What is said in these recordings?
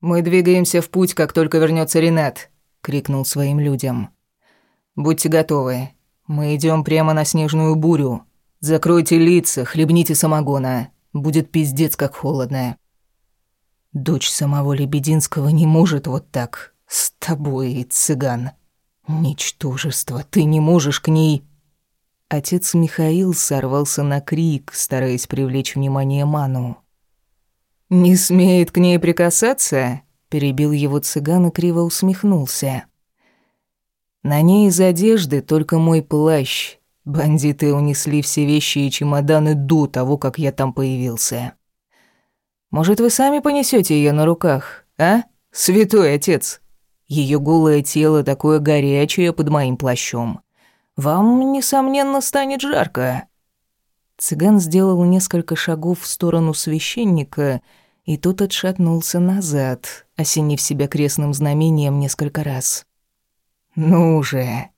«Мы двигаемся в путь, как только вернется Ренат», — крикнул своим людям. «Будьте готовы. Мы идем прямо на снежную бурю. Закройте лица, хлебните самогона. Будет пиздец, как холодно». «Дочь самого Лебединского не может вот так. С тобой, цыган. Ничтожество, ты не можешь к ней...» Отец Михаил сорвался на крик, стараясь привлечь внимание Ману. «Не смеет к ней прикасаться?» – перебил его цыган и криво усмехнулся. «На ней из одежды только мой плащ. Бандиты унесли все вещи и чемоданы до того, как я там появился. Может, вы сами понесете ее на руках, а, святой отец? Ее голое тело такое горячее под моим плащом. Вам, несомненно, станет жарко». Цыган сделал несколько шагов в сторону священника, и тот отшатнулся назад, осенив себя крестным знамением несколько раз. «Ну же,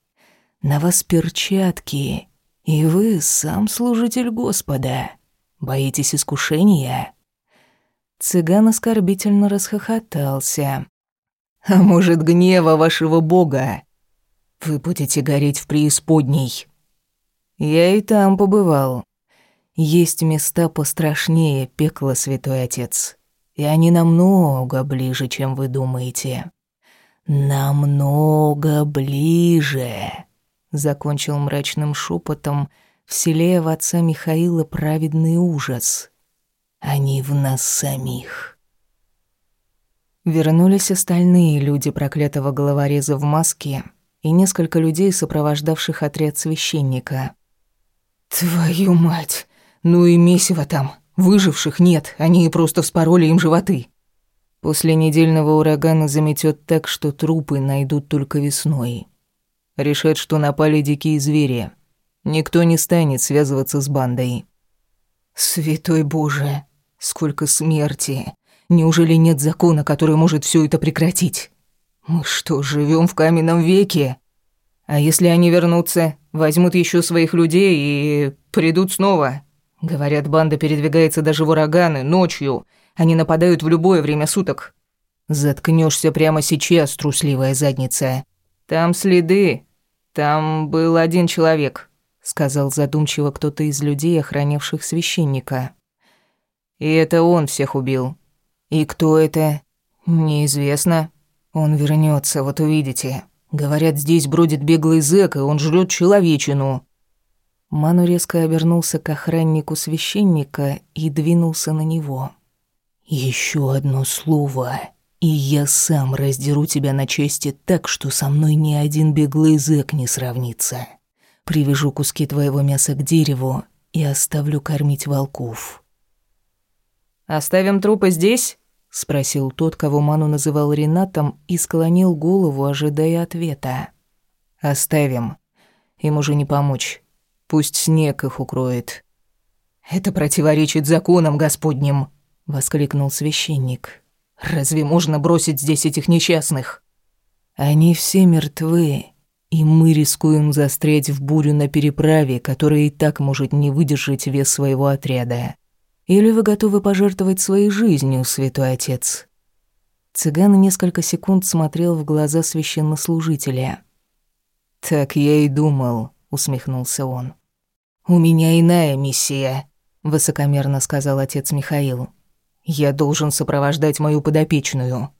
на вас перчатки, и вы сам служитель Господа. Боитесь искушения?» Цыган оскорбительно расхохотался. «А может, гнева вашего бога? Вы будете гореть в преисподней. Я и там побывал. Есть места пострашнее пекла, святой отец. И они намного ближе, чем вы думаете. Намного ближе, закончил мрачным шепотом, вселяя в отца Михаила праведный ужас. Они в нас самих. Вернулись остальные люди проклятого головореза в маске, и несколько людей, сопровождавших отряд священника. «Твою мать! Ну и месиво там! Выживших нет, они просто вспороли им животы!» После недельного урагана заметет так, что трупы найдут только весной. Решат, что напали дикие звери. Никто не станет связываться с бандой. «Святой Боже! Сколько смерти! Неужели нет закона, который может все это прекратить?» Мы что, живем в каменном веке? А если они вернутся, возьмут еще своих людей и придут снова? Говорят, банда передвигается даже в ураганы, ночью. Они нападают в любое время суток. Заткнешься прямо сейчас, трусливая задница. Там следы. Там был один человек, сказал задумчиво кто-то из людей, охранявших священника. И это он всех убил. И кто это? Неизвестно. «Он вернется, вот увидите. Говорят, здесь бродит беглый зэк, и он жрет человечину». Ману резко обернулся к охраннику священника и двинулся на него. Еще одно слово, и я сам раздеру тебя на части так, что со мной ни один беглый зэк не сравнится. Привяжу куски твоего мяса к дереву и оставлю кормить волков». «Оставим трупы здесь?» спросил тот, кого Ману называл Ренатом, и склонил голову, ожидая ответа. Оставим. Им уже не помочь. Пусть снег их укроет. Это противоречит законам Господним, воскликнул священник. Разве можно бросить здесь этих несчастных? Они все мертвы, и мы рискуем застрять в бурю на переправе, которая и так может не выдержать вес своего отряда. Или вы готовы пожертвовать своей жизнью, святой отец?» Цыган несколько секунд смотрел в глаза священнослужителя. «Так я и думал», — усмехнулся он. «У меня иная миссия», — высокомерно сказал отец Михаил. «Я должен сопровождать мою подопечную.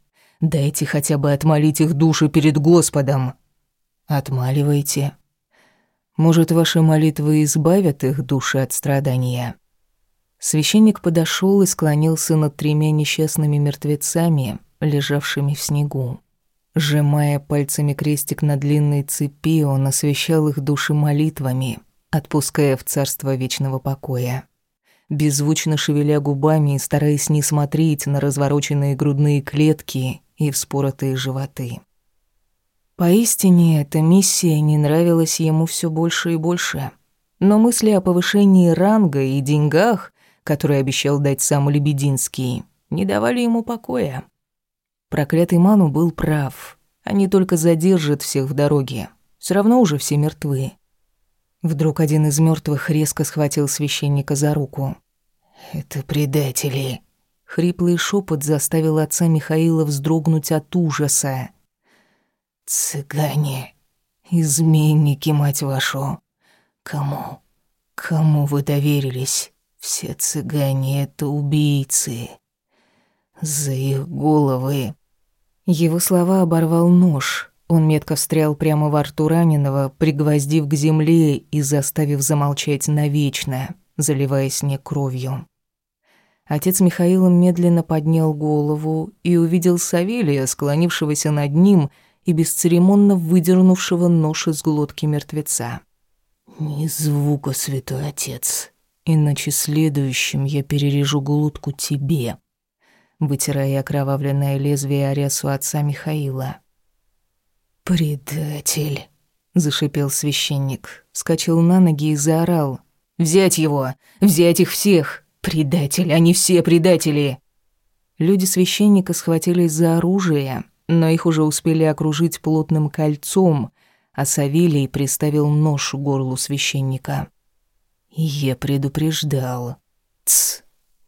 Дайте хотя бы отмолить их души перед Господом». «Отмаливайте. Может, ваши молитвы избавят их души от страдания?» Священник подошел и склонился над тремя несчастными мертвецами, лежавшими в снегу. Сжимая пальцами крестик на длинной цепи, он освещал их души молитвами, отпуская в царство вечного покоя. Беззвучно шевеля губами и стараясь не смотреть на развороченные грудные клетки и вспоротые животы. Поистине, эта миссия не нравилась ему все больше и больше. Но мысли о повышении ранга и деньгах который обещал дать сам Лебединский, не давали ему покоя. Проклятый Ману был прав. Они только задержат всех в дороге. Все равно уже все мертвы. Вдруг один из мертвых резко схватил священника за руку. «Это предатели», — Хриплый шепот заставил отца Михаила вздрогнуть от ужаса. «Цыгане, изменники, мать вашу! Кому? Кому вы доверились? Все цыгане — это убийцы. За их головы...» Его слова оборвал нож. Он метко встрял прямо во рту раненого, пригвоздив к земле и заставив замолчать навечно, заливая снег кровью. Отец Михаила медленно поднял голову и увидел Савелия, склонившегося над ним и бесцеремонно выдернувшего нож из глотки мертвеца. «Ни звука, святой отец, иначе следующим я перережу глотку тебе», вытирая окровавленное лезвие аресу отца Михаила. «Предатель», — зашипел священник, вскочил на ноги и заорал. «Взять его! Взять их всех! «Предатель, они все предатели!» Люди священника схватились за оружие, но их уже успели окружить плотным кольцом, а Савелий приставил нож к горлу священника. «Я предупреждал. Тсс,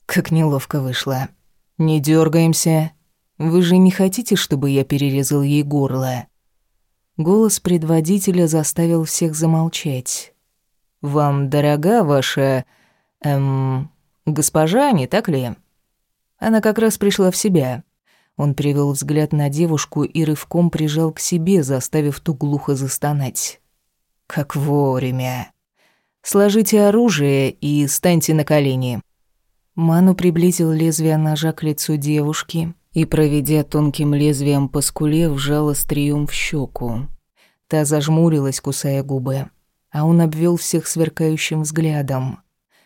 как неловко вышло. Не дергаемся. Вы же не хотите, чтобы я перерезал ей горло?» Голос предводителя заставил всех замолчать. «Вам дорога ваша... эм... Госпожа, не так ли? Она как раз пришла в себя. Он перевел взгляд на девушку и рывком прижал к себе, заставив ту глухо застонать. Как вовремя. Сложите оружие и станьте на колени. Ману приблизил лезвие ножа к лицу девушки и, проведя тонким лезвием по скуле, вжал острием в щеку. Та зажмурилась, кусая губы, а он обвел всех сверкающим взглядом.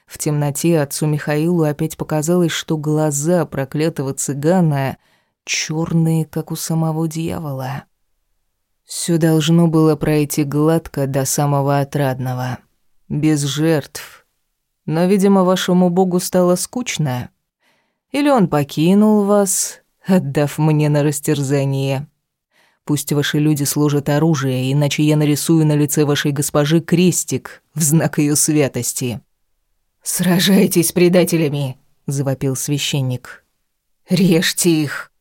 В темноте отцу Михаилу опять показалось, что глаза проклятого цыгана черные, как у самого дьявола. Все должно было пройти гладко до самого отрадного, без жертв. Но, видимо, вашему богу стало скучно. Или он покинул вас, отдав мне на растерзание. Пусть ваши люди сложат оружие, иначе я нарисую на лице вашей госпожи крестик в знак ее святости. «Сражайтесь с предателями!» – завопил священник. «Режьте их!»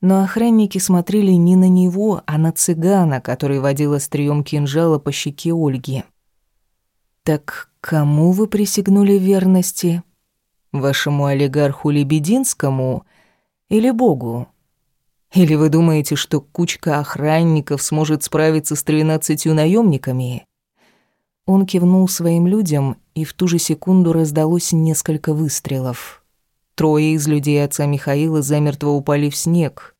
Но охранники смотрели не на него, а на цыгана, который водил острием кинжала по щеке Ольги. «Так кому вы присягнули верности? Вашему олигарху Лебединскому или Богу? Или вы думаете, что кучка охранников сможет справиться с тринадцатью наемниками? Он кивнул своим людям, и в ту же секунду раздалось несколько выстрелов. Трое из людей отца Михаила замертво упали в снег.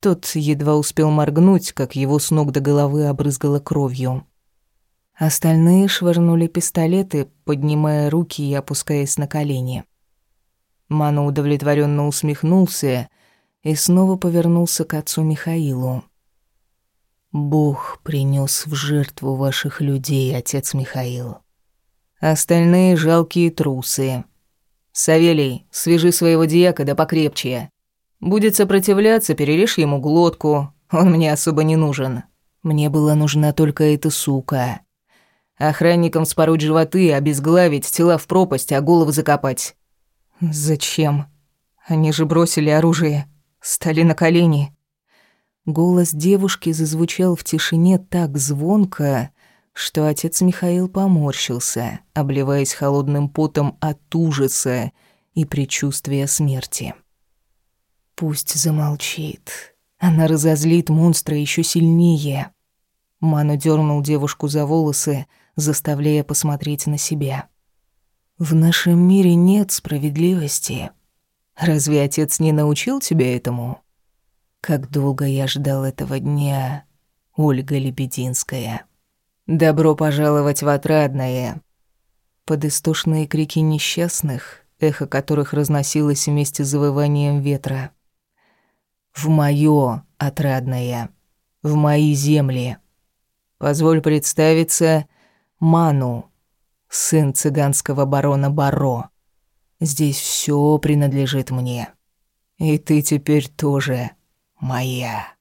Тот едва успел моргнуть, как его с ног до головы обрызгало кровью. Остальные швырнули пистолеты, поднимая руки и опускаясь на колени. Мана удовлетворенно усмехнулся и снова повернулся к отцу Михаилу. Бог принес в жертву ваших людей, отец Михаил. Остальные жалкие трусы. Савелий, свяжи своего да покрепче. Будет сопротивляться, перережь ему глотку. Он мне особо не нужен. Мне была нужна только эта сука. Охранникам спороть животы, обезглавить, тела в пропасть, а головы закопать. Зачем? Они же бросили оружие, стали на колени. Голос девушки зазвучал в тишине так звонко, что отец Михаил поморщился, обливаясь холодным потом от ужаса и предчувствия смерти. «Пусть замолчит. Она разозлит монстра еще сильнее». Ману дернул девушку за волосы, заставляя посмотреть на себя. «В нашем мире нет справедливости. Разве отец не научил тебя этому?» Как долго я ждал этого дня, Ольга Лебединская. Добро пожаловать в отрадное. Под истошные крики несчастных, эхо которых разносилось вместе с завыванием ветра. В моё отрадное, в мои земли. Позволь представиться Ману, сын цыганского барона Баро. Здесь всё принадлежит мне. И ты теперь тоже моя.